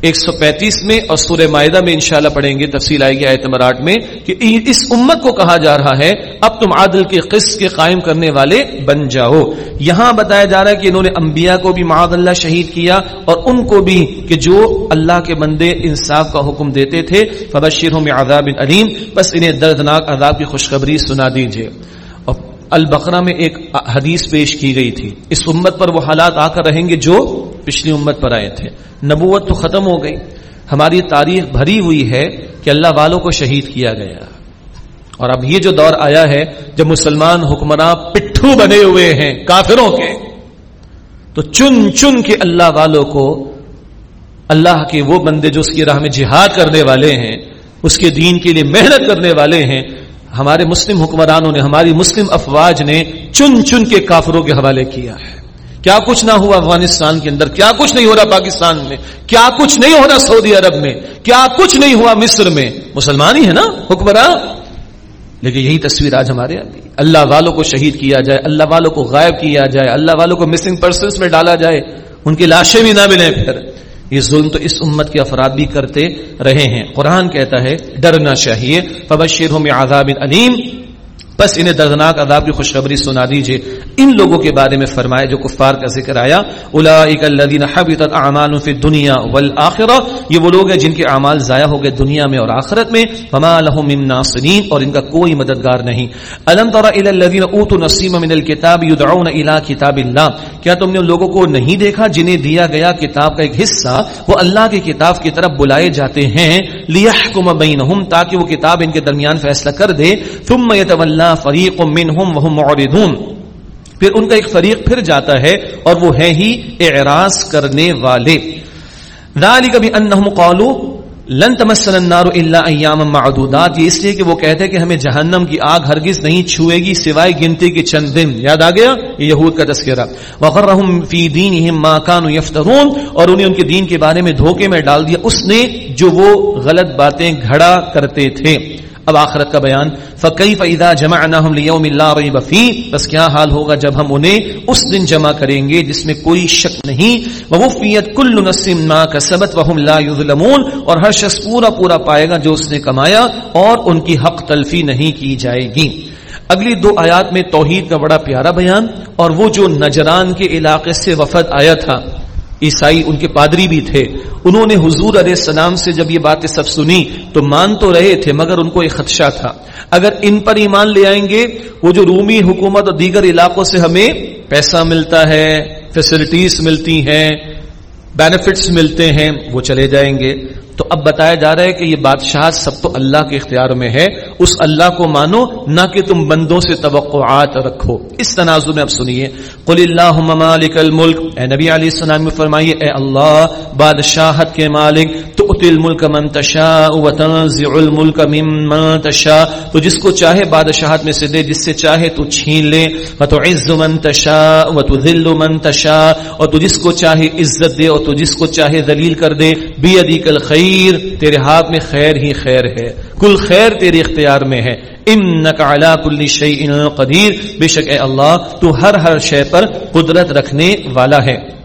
ایک سو پینتیس میں اور سورہ معاہدہ میں انشاءاللہ پڑھیں گے، تفصیل آئے گی آیت نمبر آٹھ میں کہ اس امت کو کہا جا رہا ہے، اب تم عادل کے قسط کے قائم کرنے والے بن جاؤ۔ یہاں بتایا جا رہا ہے کہ انہوں نے انبیاء کو بھی معاذ اللہ شہید کیا اور ان کو بھی کہ جو اللہ کے بندے انصاف کا حکم دیتے تھے فبشر میں عذاب علیم۔ بس انہیں دردناک عذاب کی خوشخبری سنا دیجیے البقرہ میں ایک حدیث پیش کی گئی تھی۔ اس امت پر وہ حالات آ کر رہیں گے جو پچھلی امت پر آئے تھے۔ نبوت تو ختم ہو گئی۔ ہماری تاریخ بھری ہوئی ہے کہ اللہ والوں کو شہید کیا گیا۔ اور اب یہ جو دور آیا ہے، جب مسلمان حکمراں پٹھو بنے ہوئے ہیں کافروں کے، تو چن چن کے اللہ والوں کو اللہ کے وہ بندے جو اس کی راہ میں جہاد کرنے والے ہیں، اس کے دین کے لیے محنت کرنے والے ہیں، ہمارے مسلم حکمرانوں نے، ہماری مسلم افواج نے چن چن کے کافروں کے حوالے کیا ہے۔ کیا کچھ نہ ہوا افغانستان کے اندر؟ کیا کچھ نہیں ہو رہا پاکستان میں؟ کیا کچھ نہیں ہو رہا سعودی عرب میں؟ کیا کچھ نہیں ہوا مصر میں؟ مسلمان ہی ہے نا حکمران لیکن یہی تصویر آج ہمارے آتی اللہ والوں کو شہید کیا جائے، اللہ والوں کو غائب کیا جائے، اللہ والوں کو مسنگ پرسنس میں ڈالا جائے، ان کی لاشیں بھی نہ ملیں۔ پھر یہ ظلم تو اس امت کے افراد بھی کرتے رہے ہیں۔ قرآن کہتا ہے، ڈرنا چاہیے فبشر میں عذاب علیم۔ بس انہیں دردناک عذاب کی خوشخبری سنا دیجیے ان لوگوں کے بارے میں فرمائے جو کفار کا ذکر آیا اولئک الذین حبطت اعمالهم فی الدنیا والآخرہ۔ یہ وہ لوگ ہیں جن کے اعمال ضائع ہو گئے دنیا میں اور آخرت میں۔ فما لهم من ناصرین، اور ان کا کوئی مددگار نہیں۔ الم تر الى الذین اوتوا نصیبا من الكتاب يدعون الى کتاب اللہ۔ کیا تم نے ان لوگوں کو نہیں دیکھا جنہیں دیا گیا کتاب کا ایک حصہ؟ وہ اللہ کی کتاب کی طرف بلائے جاتے ہیں۔ لیحکم بینہم، تاکہ وہ کتاب ان کے درمیان فیصلہ کر دے۔ ثم يتولى فریق منہم وهم معرضون۔ پھر ان کا ایک فریق پھر جاتا ہے اور وہ ہے ہی اعراض کرنے والے۔ ذالک بانہم قالوا لن تمسن النار الا ایام معدودات یہ اس لیے کہ وہ کہتے ہیں کہ ہمیں جہنم کی آگ ہرگز نہیں چھوئے گی سوائے گنتی کے چند دن۔ یاد آ گیا؟ یہ یہود کا تذکرہ۔ وغرهم فی دینہم ما كانوا یفترون اور انہیں ان کے دین کے بارے میں دھوکے میں ڈال دیا۔ اس نے جو وہ غلط باتیں گھڑا کرتے تھے۔ اب آخرت کا بیان فقی فیدا جمع اللہ بفی بس کیا حال ہوگا جب ہم انہیں اس دن جمع کریں گے جس میں کوئی شک نہیں؟ وفیت کل نسم ما کسبت وهم لا یظلمون اور ہر شخص پورا پورا پائے گا جو اس نے کمایا، اور ان کی حق تلفی نہیں کی جائے گی۔ اگلی دو آیات میں توحید کا بڑا پیارا بیان، اور وہ جو نجران کے علاقے سے وفد آیا تھا۔ عیسائی ان کے پادری بھی تھے۔ انہوں نے حضور علیہ السلام سے جب یہ باتیں سب سنی تو مان تو رہے تھے، مگر ان کو ایک خدشہ تھا۔ اگر ان پر ایمان لے آئیں گے، وہ جو رومی حکومت اور دیگر علاقوں سے ہمیں پیسہ ملتا ہے فیسلٹیز ملتی ہیں بینیفٹس ملتے ہیں، وہ چلے جائیں گے۔ تو اب بتایا جا رہا ہے کہ یہ بادشاہ سب تو اللہ کے اختیار میں ہے۔ اس اللہ کو مانو، نہ کہ تم بندوں سے توقعات رکھو۔ اس تنازع میں اب سنیے۔ قل اللہ مالک الملک اے نبی علیہ السلام میں فرمائیے، اے اللہ، بادشاہت کے مالک تو اتل ملک منتشا وتنزع الملک ممن تشاء۔ تو جس کو چاہے بادشاہت میں سے دے، جس سے چاہے تو چھین لے۔ وتعز من تشاء وتذل من تشاء۔ اور تو جس کو چاہے عزت دے، اور تو جس کو چاہے ذلیل کر دے۔ بی ادیکل خیر، تیرے ہاتھ میں خیر ہی خیر ہے۔ کل خیر تیرے اختیار میں ہے۔ انک علی کل شیء قدیر۔ بے شک اے اللہ، تو ہر ہر شے پر قدرت رکھنے والا ہے۔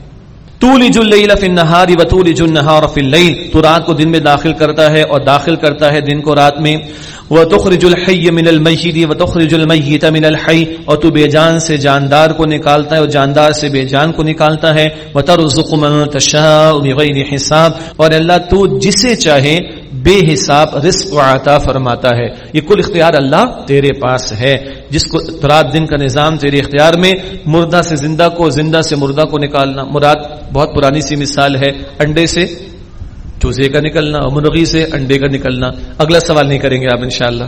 تولج اللیل فی النہار و تولج النہار فی اللیل تو رات کو دن میں داخل کرتا ہے اور داخل کرتا ہے دن کو رات میں۔ وتخرج الحي من الميت وتخرج الميت من الحي اور تو بے جان سے جاندار کو نکالتا ہے اور جاندار سے بے جان کو نکالتا ہے۔ وترزق من تشاء بغیر حساب اور اللہ تو جسے چاہے بے حساب رزق و عطا فرماتا ہے۔ یہ کل اختیار اللہ تیرے پاس ہے۔ جس کو رات دن کا نظام تیرے اختیار میں، مردہ سے زندہ کو، زندہ سے مردہ کو نکالنا۔ مراد بہت پرانی سی مثال ہے، انڈے سے چوزے کا نکلنا، مرغی سے انڈے کا نکلنا۔ اگلا سوال نہیں کریں گے آپ انشاءاللہ۔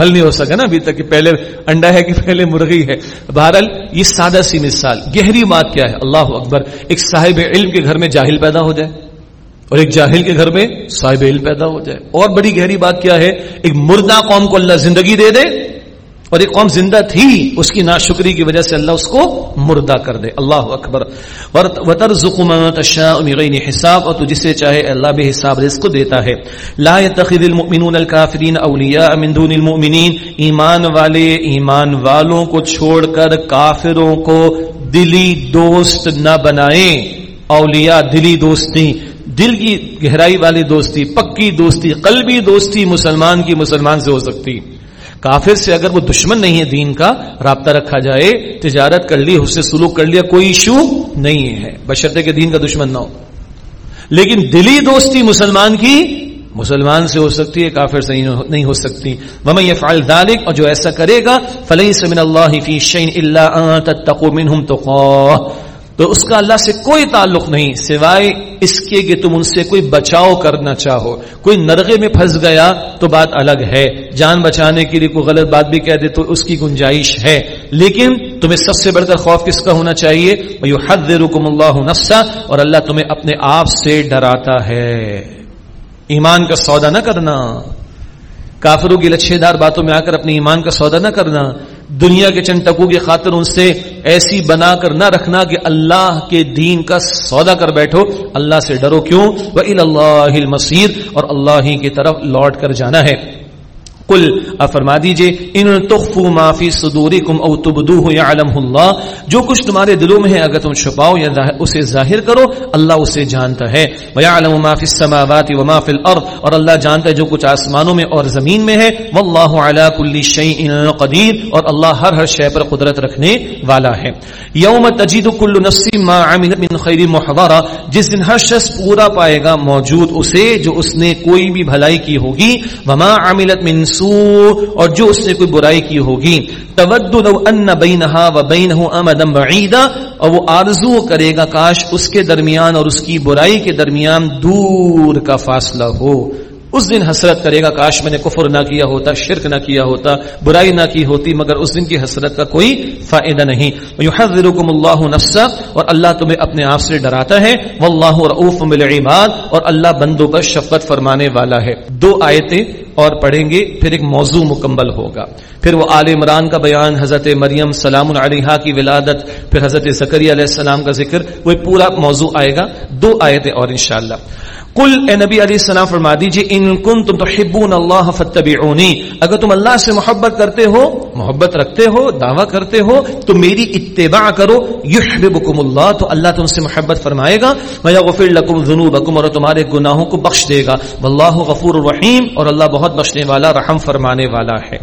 حل نہیں ہو سکا نا ابھی تک کہ پہلے انڈا ہے کہ پہلے مرغی ہے۔ بہرحال یہ سادہ سی مثال، گہری بات کیا ہے؟ اللہ اکبر۔ ایک صاحب علم کے گھر میں جاہل پیدا ہو جائے۔ اور ایک جاہل کے گھر میں صاحب علم پیدا ہو جائے۔ اور بڑی گہری بات کیا ہے؟ ایک مردہ قوم کو اللہ زندگی دے دے اور ایک قوم زندہ تھی، اس کی ناشکری کی وجہ سے اللہ اس کو مردہ کر دے۔ اللہ اکبر۔ حساب۔ اور تو جسے چاہے اللہ بے حساب رزق کو دیتا ہے۔ لا يتخذ المؤمنون الكافرین اولیاء من دون المؤمنین ایمان والے، ایمان والوں کو چھوڑ کر کافروں کو دلی دوست نہ بنائیں۔ اولیاء دلی دوستی دل کی گہرائی والی دوستی، پکی دوستی، قلبی دوستی مسلمان کی مسلمان سے ہو سکتی۔ کافر سے اگر وہ دشمن نہیں ہے دین کا، رابطہ رکھا جائے، تجارت کر لی اس سے سلوک کر لیا، کوئی ایشو نہیں ہے۔ بشرطے کے دین کا دشمن نہ ہو۔ لیکن دلی دوستی مسلمان کی مسلمان سے ہو سکتی ہے، کافر سے نہیں ہو سکتی۔ ومن يفعل ذلك، اور جو ایسا کرے گا، فليس من الله في شيء الا ان تتقوا منهم تقاه تو اس کا اللہ سے کوئی تعلق نہیں، سوائے اس کے کہ تم ان سے کوئی بچاؤ کرنا چاہو۔ کوئی نرغے میں پھنس گیا تو بات الگ ہے۔ جان بچانے کے لیے کوئی غلط بات بھی کہہ دے تو اس کی گنجائش ہے۔ لیکن تمہیں سب سے بڑھ کر خوف کس کا ہونا چاہیے؟ حد رکم اللہ نفسا اور اللہ تمہیں اپنے آپ سے ڈراتا ہے۔ ایمان کا سودا نہ کرنا۔ کافروں کی لچھے دار باتوں میں آ کر اپنے ایمان کا سودا نہ کرنا۔ دنیا کے چند ٹکو کی خاطر ان سے ایسی بنا کر نہ رکھنا کہ اللہ کے دین کا سودا کر بیٹھو۔ اللہ سے ڈرو کیوں؟ وہ اللہ مسیر اور اللہ ہی کی طرف لوٹ کر جانا ہے۔ کل فرما دیجیے، ان تخفو ما فی صدورکم او تبدوه یعلمه اللہ، جو کچھ تمہارے دلوں میں ہے، اگر تم چھپاؤ یا اسے ظاہر کرو، اللہ اسے جانتا ہے۔ ویعلم ما فی السماوات وما فی الارض، اور اللہ جانتا ہے جو کچھ آسمانوں میں اور زمین میں ہے۔ واللہ علی کل شیء قدیر، اور اللہ ہر ہر شے پر قدرت رکھنے والا ہے۔ یوم تجد کل نفس ما عملت من خیر محضرا، جس دن ہر شخص پورا پائے گا موجود اسے، جو اس نے کوئی بھی بھلائی کی ہوگی۔ وما عملت من سوء اور جو اس نے کوئی برائی کی ہوگی۔ تود لو ان بینہا و بینہ امدا بعیدا، اور وہ آرزو کرے گا کاش اس کے درمیان اور اس کی برائی کے درمیان دور کا فاصلہ ہو۔ اس دن حسرت کرے گا، کاش میں نے کفر نہ کیا ہوتا، شرک نہ کیا ہوتا، برائی نہ کی ہوتی، مگر اس دن کی حسرت کا کوئی فائدہ نہیں۔ یحذرکم اللہ نفسا اور اللہ تمہیں اپنے آپ سے ڈراتا ہے۔ واللہ رؤوف بالعباد، اور اللہ بندوں پر شفقت فرمانے والا ہے۔ دو آیتیں اور پڑھیں گے، پھر ایک موضوع مکمل ہوگا۔ پھر وہ آل عمران کا بیان، حضرت مریم سلام علیہ کی ولادت، پھر حضرت زکری علیہ السلام کا ذکر، وہ پورا موضوع آئے گا۔ دو آیتیں اور انشاءاللہ۔ کل اے نبی علیہ السلام فرما دیجیے ان کن تم تو اللہ فتبعونی اگر تم اللہ سے محبت کرتے ہو، محبت رکھتے ہو، دعویٰ کرتے ہو، تو میری اتباع کرو۔ یحببکم اللہ، تو اللہ تم سے محبت فرمائے گا۔ ویغفر لکم ذنوبکم، اور تمہارے گناہوں کو بخش دے گا۔ واللہ غفور الرحیم، اور اللہ بہت بخشنے والا، رحم فرمانے والا ہے۔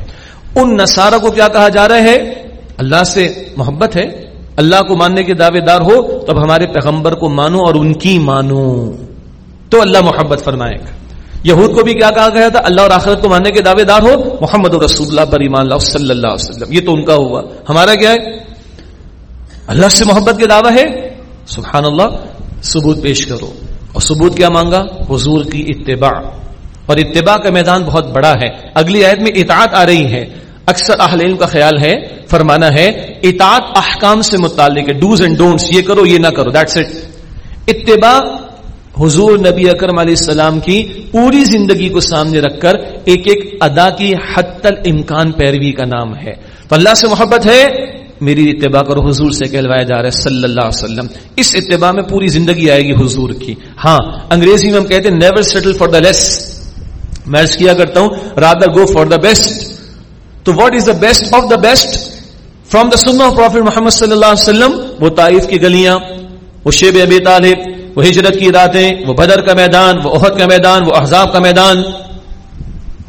ان نصارہ کو کیا کہا جا رہا ہے؟ اللہ سے محبت ہے۔ اللہ کو ماننے کے دعوے دار ہو تو اب ہمارے پیغمبر کو مانو اور ان کی مانو۔ تو اللہ محبت فرمائے گا۔ یہود کو بھی کیا کہا گیا تھا؟ اللہ اور آخرت کو ماننے کے دعوے دار ہو محمد رسول اللہ پر ایمان اللہ صلی اللہ علیہ وسلم۔ یہ تو ان کا ہوا۔ ہمارا کیا ہے؟ اللہ سے محبت کے دعویٰ ہے۔ سبحان اللہ ثبوت پیش کرو۔ اور ثبوت کیا مانگا؟ حضور کی اتباع۔ اور اتباع کا میدان بہت بڑا ہے۔ اگلی آیت میں اطاعت آ رہی ہے۔ اکثر اہل علم کا خیال ہے، فرمانا ہے، اطاعت احکام سے متعلق ہے۔ ڈوز اینڈ ڈونٹس یہ کرو، یہ نہ کرو دیٹس اٹ اتباع حضور نبی اکرم علیہ السلام کی پوری زندگی کو سامنے رکھ کر ایک ایک ادا کی حد تل امکان پیروی کا نام ہے۔ تو اللہ سے محبت ہے، میری اتباع کرو، حضور سے کہلوایا جا رہا ہے، صلی اللہ علیہ وسلم۔ اس اتباع میں پوری زندگی آئے گی حضور کی۔ ہاں انگریزی میں ہم کہتے ہیں never settle for the less میں کیا کرتا ہوں rather go for the best تو what is the best of the best from the sun of prophet Muhammad صلی اللہ علیہ وسلم، وہ تعریف کی گلیاں، وہ شیب ابی طالب وہ ہجرت کی راتیں، وہ بدر کا میدان، وہ عہد کا میدان، وہ احزاب کا میدان،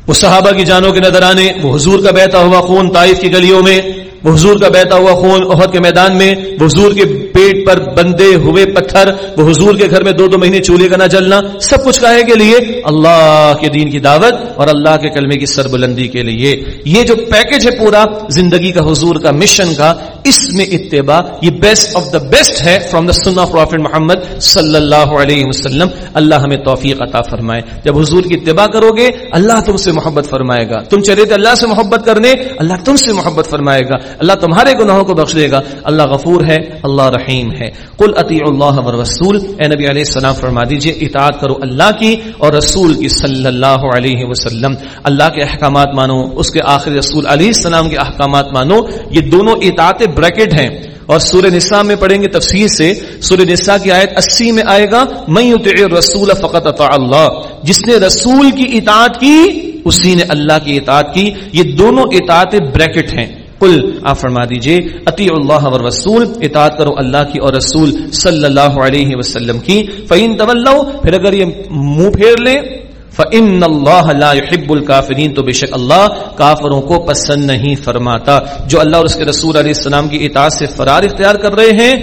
وہ صحابہ کی جانوں کے نظر آنے، وہ حضور کا بہتا ہوا خون طائف کی گلیوں میں، وہ حضور کا بہتا ہوا خون عہد کے میدان میں، وہ حضور کے پیٹ پر بندے ہوئے پتھر، وہ حضور کے گھر میں دو دو مہینے چولہے کا نہ جلنا، سب کچھ کہے کے لیے اللہ کے دین کی دعوت اور اللہ کے کلمے کی سربلندی کے لیے۔ یہ جو پیکج ہے پورا زندگی کا، حضور کا مشن کا، اس میں اتباع یہ بیسٹ آف دا بیسٹ ہے فرام دا سن آف پروفیٹ محمد صلی اللہ علیہ وسلم۔ اللہ ہمیں توفیق عطا فرمائے۔ جب حضور کی اتباع کرو گے، اللہ تم سے محبت فرمائے گا۔ تم چلے تھے اللہ سے محبت کرنے، اللہ تم سے محبت فرمائے گا۔ اللہ تمہارے گناہوں کو بخش دے گا۔ اللہ غفور ہے، اللہ رحیم ہے۔ کل عطی اللہ رسول اے نبی علیہ السلام، فرما دیجیے اطاعت کرو اللہ کی اور رسول کی صلی اللہ علیہ وسلم۔ اللہ کے احکامات مانو، اس کے آخر رسول علیہ السلام کے احکامات مانو۔ یہ دونوں اطاعت بریکٹ ہیں۔ اور سورہ نساء میں پڑھیں گے تفسیر سے، سورہ نساء کی آیت اسی میں آئے گا میں رسول فقط اطاع اللہ جس نے رسول کی اطاعت کی، اسی نے اللہ کی اطاعت کی۔ یہ دونوں اطاعت بریکٹ ہیں۔ کل آپ فرما دیجیے اتی اللہ و رسول اطاعت کرو اللہ کی اور رسول صلی اللہ علیہ وسلم کی۔ فعین طول پھر اگر یہ منہ پھیر لے فَإِنَّ اللَّهَ لَا يُحِبُّ الْكَافِرِينَ، تو بے شک اللہ کافروں کو پسند نہیں فرماتا۔ جو اللہ اور اس کے رسول علیہ السلام کی اطاعت سے فرار اختیار کر رہے ہیں،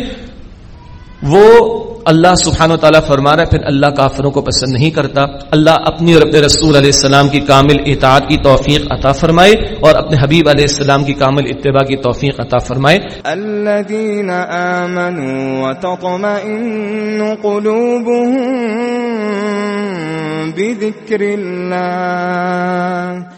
وہ اللہ سبحانہ و تعالیٰ فرما رہا ہے، پھر اللہ کافروں کو پسند نہیں کرتا۔ اللہ اپنی اور اپنے رسول علیہ السلام کی کامل اطاعت کی توفیق عطا فرمائے اور اپنے حبیب علیہ السلام کی کامل اتباع کی توفیق عطا فرمائے۔ الذين آمنوا وتطمئن قلوبهم بذكر الله